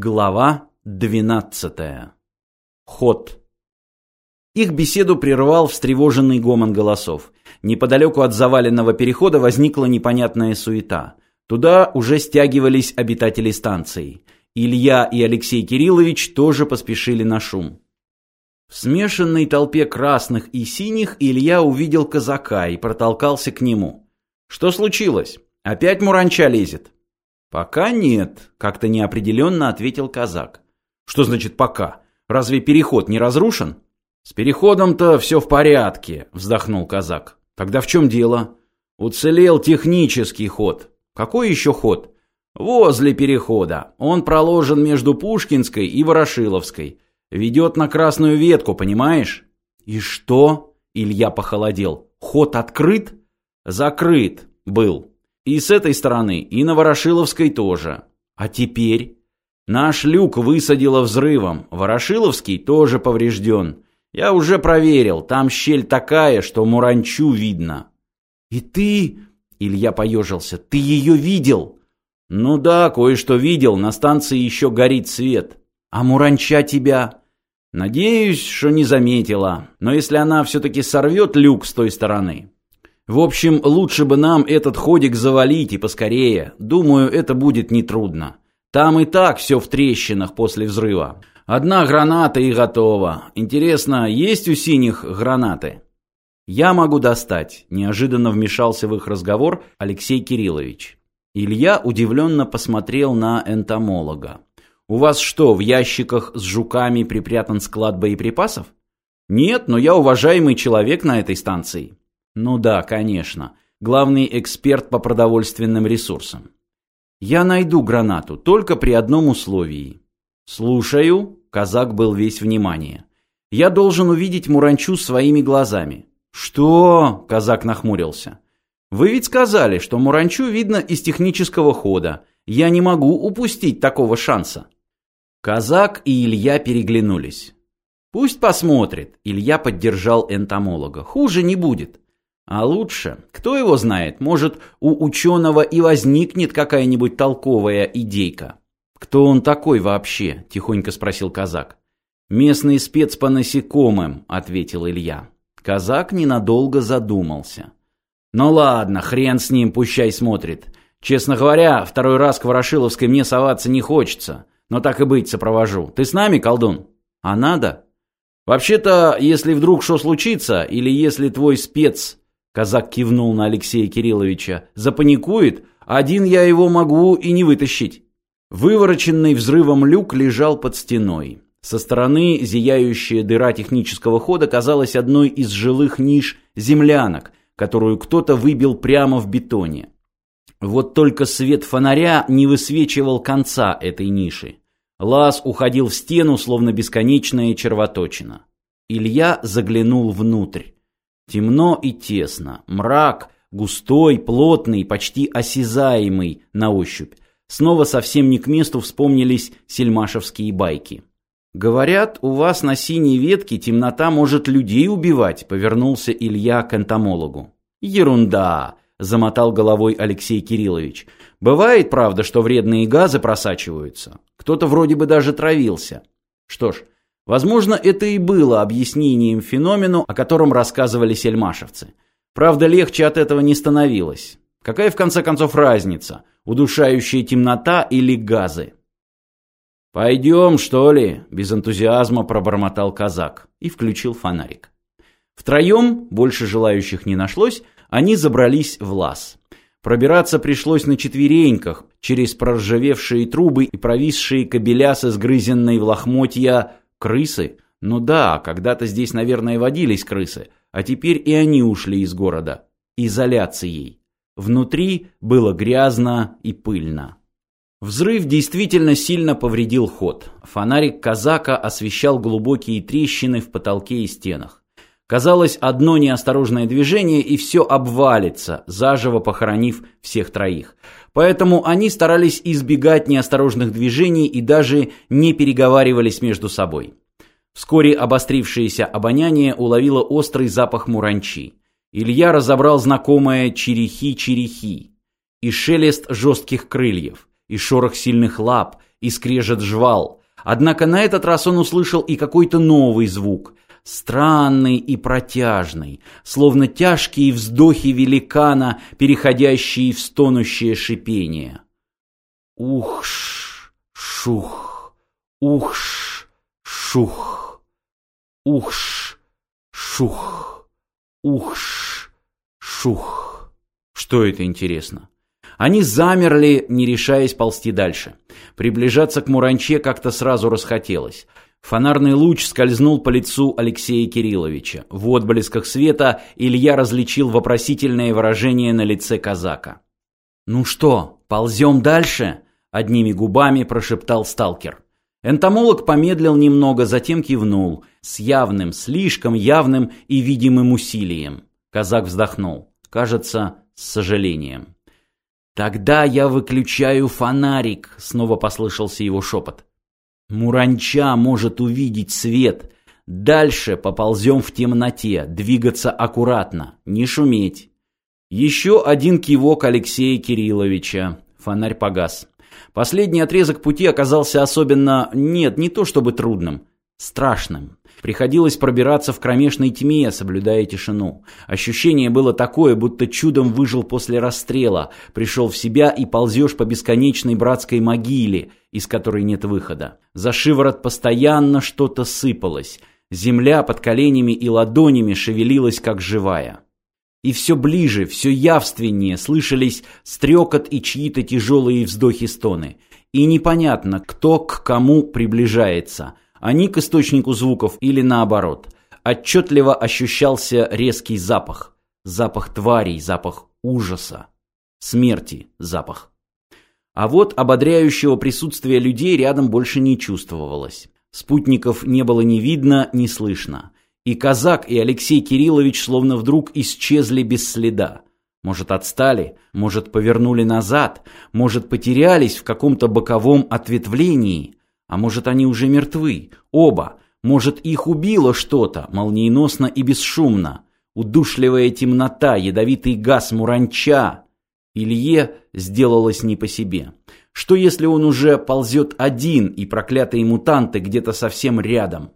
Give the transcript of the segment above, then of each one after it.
Глава 12. Ход. Их беседу прервал встревоженный гомон голосов. Неподалеку от заваленного перехода возникла непонятная суета. Туда уже стягивались обитатели станции. Илья и Алексей Кириллович тоже поспешили на шум. В смешанной толпе красных и синих Илья увидел казака и протолкался к нему. «Что случилось? Опять Муранча лезет?» «Пока нет», — как-то неопределенно ответил казак. «Что значит «пока»? Разве переход не разрушен?» «С переходом-то все в порядке», — вздохнул казак. «Тогда в чем дело?» «Уцелел технический ход». «Какой еще ход?» «Возле перехода. Он проложен между Пушкинской и Ворошиловской. Ведет на красную ветку, понимаешь?» «И что?» — Илья похолодел. «Ход открыт?» «Закрыт. Был. И с этой стороны, и на Ворошиловской тоже. А теперь? Наш люк высадило взрывом. Ворошиловский тоже поврежден. Я уже проверил, там щель такая, что Муранчу видно. И ты... Илья поежился. Ты ее видел? Ну да, кое-что видел. На станции еще горит свет. А Муранча тебя... Надеюсь, что не заметила. Но если она все-таки сорвет люк с той стороны, в общем, лучше бы нам этот ходик завалить и поскорее. Думаю, это будет нетрудно. Там и так все в трещинах после взрыва. Одна граната и готово. Интересно, есть у синих гранаты? Я могу достать, неожиданно вмешался в их разговор Алексей Кириллович. Илья удивленно посмотрел на энтомолога. У вас что, в ящиках с жуками припрятан склад боеприпасов? Нет, но я уважаемый человек на этой станции. Ну да, конечно. Главный эксперт по продовольственным ресурсам. Я найду гранату, только при одном условии. Слушаю. Казак был весь внимание. Я должен увидеть Муранчу своими глазами. Что? Казак нахмурился. Вы ведь сказали, что Муранчу видно из технического хода. Я не могу упустить такого шанса. Казак и Илья переглянулись. Пусть посмотрит. Илья поддержал энтомолога. Хуже не будет. А лучше, кто его знает, может, у ученого и возникнет какая-нибудь толковая идейка. «Кто он такой вообще?» – тихонько спросил казак. «Местный спец по насекомым», – ответил Илья. Казак ненадолго задумался. «Ну ладно, хрен с ним, пущай смотрит. Честно говоря, второй раз к Ворошиловской мне соваться не хочется, но так и быть сопровожу. Ты с нами, колдун? А надо?» «Вообще-то, если вдруг что случится, или если твой спец Казак кивнул на Алексея Кирилловича. «Запаникует? Один я его могу и не вытащить». Вывороченный взрывом люк лежал под стеной. Со стороны зияющая дыра технического хода казалась одной из жилых ниш землянок, которую кто-то выбил прямо в бетоне. Вот только свет фонаря не высвечивал конца этой ниши. Лаз уходил в стену, словно бесконечная червоточина. Илья заглянул внутрь. Темно и тесно, мрак, густой, плотный, почти осязаемый на ощупь. Снова совсем не к месту вспомнились сельмашевские байки. «Говорят, у вас на синей ветке темнота может людей убивать», — повернулся Илья к энтомологу. «Ерунда», — замотал головой Алексей Кириллович. «Бывает, правда, что вредные газы просачиваются. Кто-то вроде бы даже травился. Что ж, Возможно, это и было объяснением феномену, о котором рассказывали сельмашевцы. Правда, легче от этого не становилось. Какая в конце концов разница, удушающая темнота или газы? «Пойдем, что ли?» – без энтузиазма пробормотал казак и включил фонарик. Втроем, больше желающих не нашлось, они забрались в лаз. Пробираться пришлось на четвереньках, через проржавевшие трубы и провисшие кабеля со сгрызенной в лохмотья Крысы? Ну да, когда-то здесь, наверное, водились крысы, а теперь и они ушли из города. Изоляцией. Внутри было грязно и пыльно. Взрыв действительно сильно повредил ход. Фонарик казака освещал глубокие трещины в потолке и стенах. Казалось, одно неосторожное движение и все обвалится, заживо похоронив всех троих. Поэтому они старались избегать неосторожных движений и даже не переговаривались между собой. Вскоре обострившееся обоняние уловило острый запах муранчи. Илья разобрал знакомое «черехи-черехи» и шелест жестких крыльев. и шорох сильных лап, и скрежет жвал. Однако на этот раз он услышал и какой-то новый звук, странный и протяжный, словно тяжкие вздохи великана, переходящие в стонущее шипение. Ухш, шух, ухш, шух, ухш, шух, ухш, шух. Что это интересно? Они замерли, не решаясь ползти дальше. Приближаться к Муранче как-то сразу расхотелось. Фонарный луч скользнул по лицу Алексея Кирилловича. В отблесках света Илья различил вопросительное выражение на лице казака. «Ну что, ползем дальше?» — одними губами прошептал сталкер. Энтомолог помедлил немного, затем кивнул, с явным, слишком явным и видимым усилием. Казак вздохнул, кажется, с сожалением. «Тогда я выключаю фонарик», — снова послышался его шепот. «Муранча может увидеть свет. Дальше поползем в темноте, двигаться аккуратно, не шуметь». Еще один кивок Алексея Кирилловича. Фонарь погас. Последний отрезок пути оказался особенно, нет, не то чтобы трудным, страшным. Приходилось пробираться в кромешной тьме, соблюдая тишину. Ощущение было такое, будто чудом выжил после расстрела, пришел в себя и ползешь по бесконечной братской могиле, из которой нет выхода. За шиворот постоянно что-то сыпалось. Земля под коленями и ладонями шевелилась, как живая. И все ближе, все явственнее слышались стрекот и чьи-то тяжелые вздохи-стоны. И непонятно, кто к кому приближается – они к источнику звуков или наоборот. Отчетливо ощущался резкий запах. Запах тварей, запах ужаса. Смерти запах. А вот ободряющего присутствия людей рядом больше не чувствовалось. Спутников не было ни видно, ни слышно. И казак, и Алексей Кириллович словно вдруг исчезли без следа. Может, отстали, может, повернули назад, может, потерялись в каком-то боковом ответвлении. А может, они уже мертвы? Оба. Может, их убило что-то, молниеносно и бесшумно. Удушливая темнота, ядовитый газ муранча. Илье сделалось не по себе. Что если он уже ползет один, и проклятые мутанты где-то совсем рядом?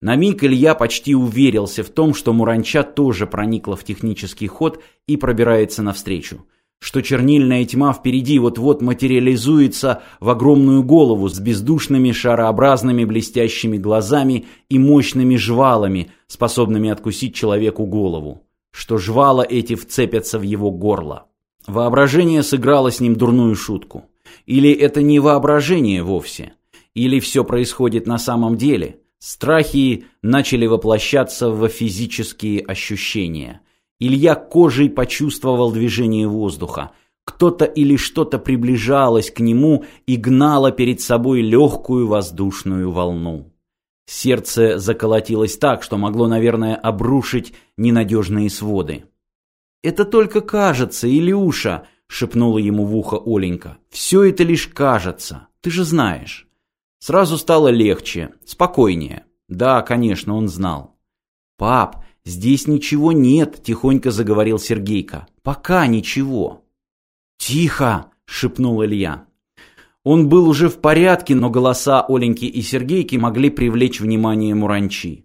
На миг Илья почти уверился в том, что Муранча тоже проникла в технический ход и пробирается навстречу что чернильная тьма впереди вот-вот материализуется в огромную голову с бездушными шарообразными блестящими глазами и мощными жвалами, способными откусить человеку голову, что жвала эти вцепятся в его горло. Воображение сыграло с ним дурную шутку. Или это не воображение вовсе, или все происходит на самом деле. Страхи начали воплощаться в физические ощущения – Илья кожей почувствовал движение воздуха. Кто-то или что-то приближалось к нему и гнало перед собой легкую воздушную волну. Сердце заколотилось так, что могло, наверное, обрушить ненадежные своды. «Это только кажется, Илюша!» — шепнула ему в ухо Оленька. «Все это лишь кажется, ты же знаешь». Сразу стало легче, спокойнее. Да, конечно, он знал. «Пап, «Здесь ничего нет», — тихонько заговорил Сергейка. «Пока ничего». «Тихо!» — шепнул Илья. Он был уже в порядке, но голоса Оленьки и Сергейки могли привлечь внимание Муранчи.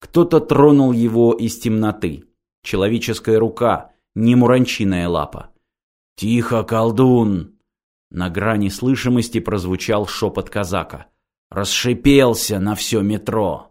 Кто-то тронул его из темноты. Человеческая рука, не муранчиная лапа. «Тихо, колдун!» На грани слышимости прозвучал шепот казака. «Расшипелся на все метро!»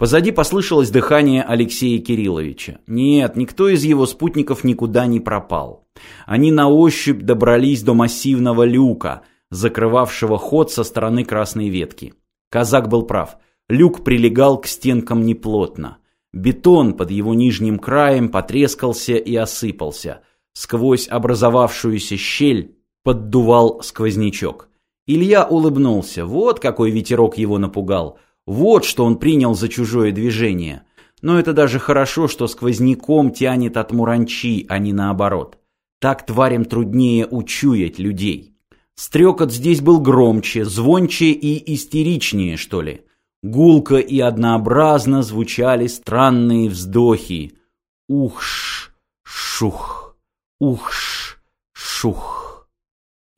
Позади послышалось дыхание Алексея Кирилловича. Нет, никто из его спутников никуда не пропал. Они на ощупь добрались до массивного люка, закрывавшего ход со стороны красной ветки. Казак был прав. Люк прилегал к стенкам неплотно. Бетон под его нижним краем потрескался и осыпался. Сквозь образовавшуюся щель поддувал сквознячок. Илья улыбнулся. Вот какой ветерок его напугал. Вот что он принял за чужое движение. Но это даже хорошо, что сквозняком тянет от муранчи, а не наоборот. Так тварям труднее учуять людей. Стрекот здесь был громче, звонче и истеричнее, что ли. Гулко и однообразно звучали странные вздохи. Ухш, шух, ухш, шух.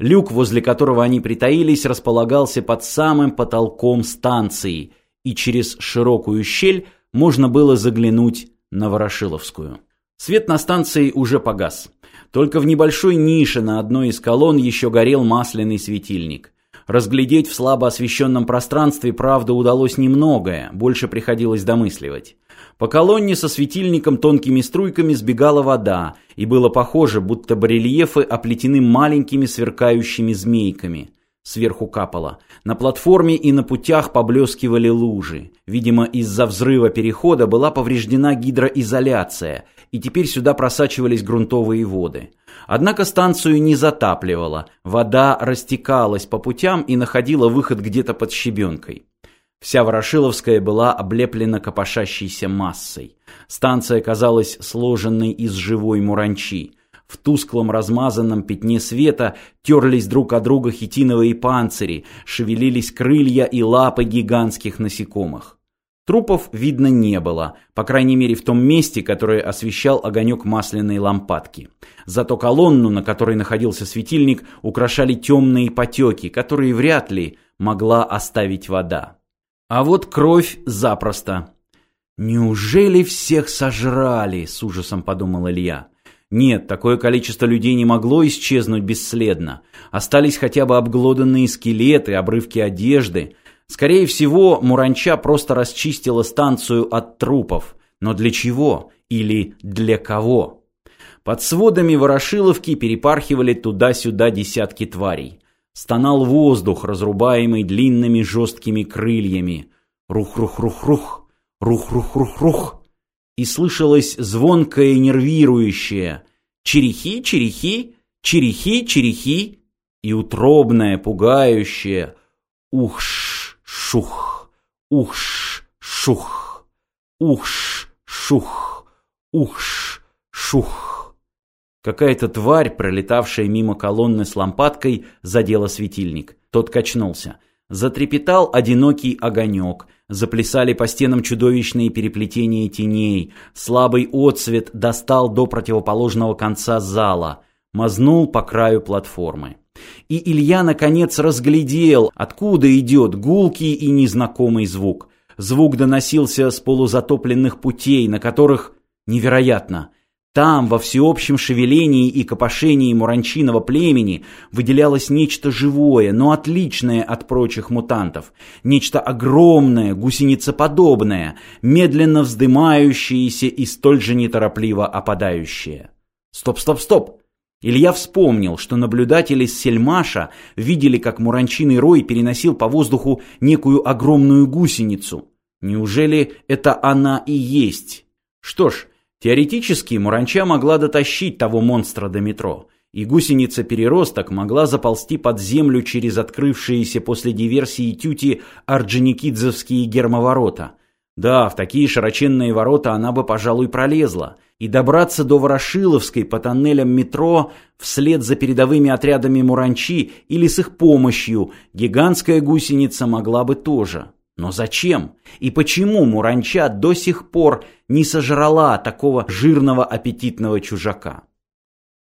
Люк, возле которого они притаились, располагался под самым потолком станции, и через широкую щель можно было заглянуть на Ворошиловскую. Свет на станции уже погас. Только в небольшой нише на одной из колонн еще горел масляный светильник. Разглядеть в слабо освещенном пространстве, правда, удалось немногое, больше приходилось домысливать. По колонне со светильником тонкими струйками сбегала вода, и было похоже, будто барельефы оплетены маленькими сверкающими змейками. Сверху капало. На платформе и на путях поблескивали лужи. Видимо, из-за взрыва перехода была повреждена гидроизоляция, и теперь сюда просачивались грунтовые воды. Однако станцию не затапливало, вода растекалась по путям и находила выход где-то под щебенкой. Вся Ворошиловская была облеплена копошащейся массой. Станция казалась сложенной из живой муранчи. В тусклом размазанном пятне света терлись друг от друга хитиновые панцири, шевелились крылья и лапы гигантских насекомых. Трупов видно не было, по крайней мере в том месте, которое освещал огонек масляной лампадки. Зато колонну, на которой находился светильник, украшали темные потеки, которые вряд ли могла оставить вода. А вот кровь запросто. «Неужели всех сожрали?» — с ужасом подумал Илья. Нет, такое количество людей не могло исчезнуть бесследно. Остались хотя бы обглоданные скелеты, обрывки одежды. Скорее всего, Муранча просто расчистила станцию от трупов. Но для чего? Или для кого? Под сводами Ворошиловки перепархивали туда-сюда десятки тварей. Стонал воздух, разрубаемый длинными жесткими крыльями. Рух-рух-рух-рух, рух-рух-рух-рух. И слышалось звонкое нервирующее «Черехи, черехи, черехи, черехи» и утробное, пугающее «Ухш-шух, ухш-шух, ухш-шух, ухш-шух». Какая-то тварь, пролетавшая мимо колонны с лампадкой, задела светильник. Тот качнулся. Затрепетал одинокий огонек. Заплясали по стенам чудовищные переплетения теней. Слабый отсвет достал до противоположного конца зала. Мазнул по краю платформы. И Илья, наконец, разглядел, откуда идет гулкий и незнакомый звук. Звук доносился с полузатопленных путей, на которых... Невероятно! Там, во всеобщем шевелении и копошении муранчиного племени, выделялось нечто живое, но отличное от прочих мутантов. Нечто огромное, гусеницеподобное, медленно вздымающееся и столь же неторопливо опадающее. Стоп, стоп, стоп! Илья вспомнил, что наблюдатели с Сельмаша видели, как муранчиный рой переносил по воздуху некую огромную гусеницу. Неужели это она и есть? Что ж, Теоретически Муранча могла дотащить того монстра до метро, и гусеница-переросток могла заползти под землю через открывшиеся после диверсии Тюти Орджоникидзевские гермоворота. Да, в такие широченные ворота она бы, пожалуй, пролезла. И добраться до Ворошиловской по тоннелям метро вслед за передовыми отрядами Муранчи или с их помощью гигантская гусеница могла бы тоже. Но зачем? И почему Муранча до сих пор не сожрала такого жирного аппетитного чужака?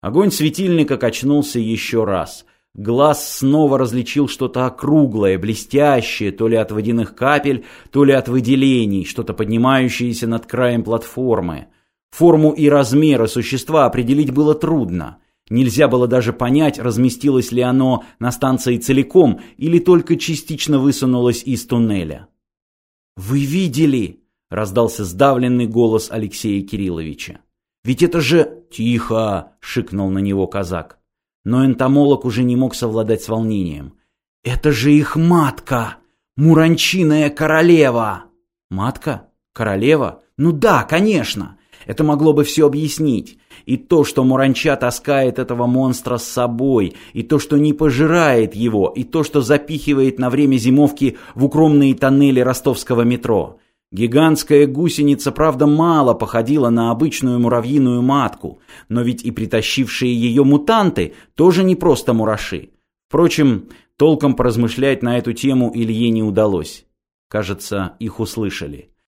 Огонь светильника качнулся еще раз. Глаз снова различил что-то округлое, блестящее, то ли от водяных капель, то ли от выделений, что-то поднимающееся над краем платформы. Форму и размеры существа определить было трудно. Нельзя было даже понять, разместилось ли оно на станции целиком или только частично высунулось из туннеля. «Вы видели?» — раздался сдавленный голос Алексея Кирилловича. «Ведь это же...» «Тихо!» — шикнул на него казак. Но энтомолог уже не мог совладать с волнением. «Это же их матка! Муранчиная королева!» «Матка? Королева? Ну да, конечно! Это могло бы все объяснить. И то, что Муранча таскает этого монстра с собой, и то, что не пожирает его, и то, что запихивает на время зимовки в укромные тоннели ростовского метро. Гигантская гусеница, правда, мало походила на обычную муравьиную матку, но ведь и притащившие ее мутанты тоже не просто мураши. Впрочем, толком поразмышлять на эту тему Илье не удалось. Кажется, их услышали.